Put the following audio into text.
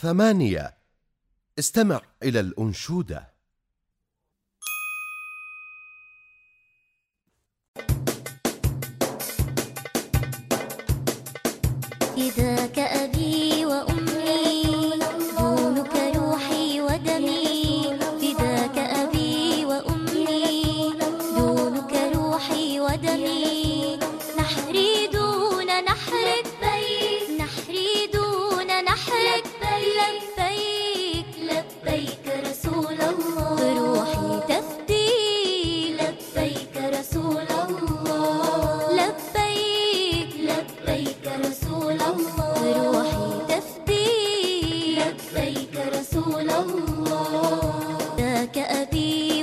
ثمانية. استمع إلى الأنشودة. فداك أبي وأمي كأبي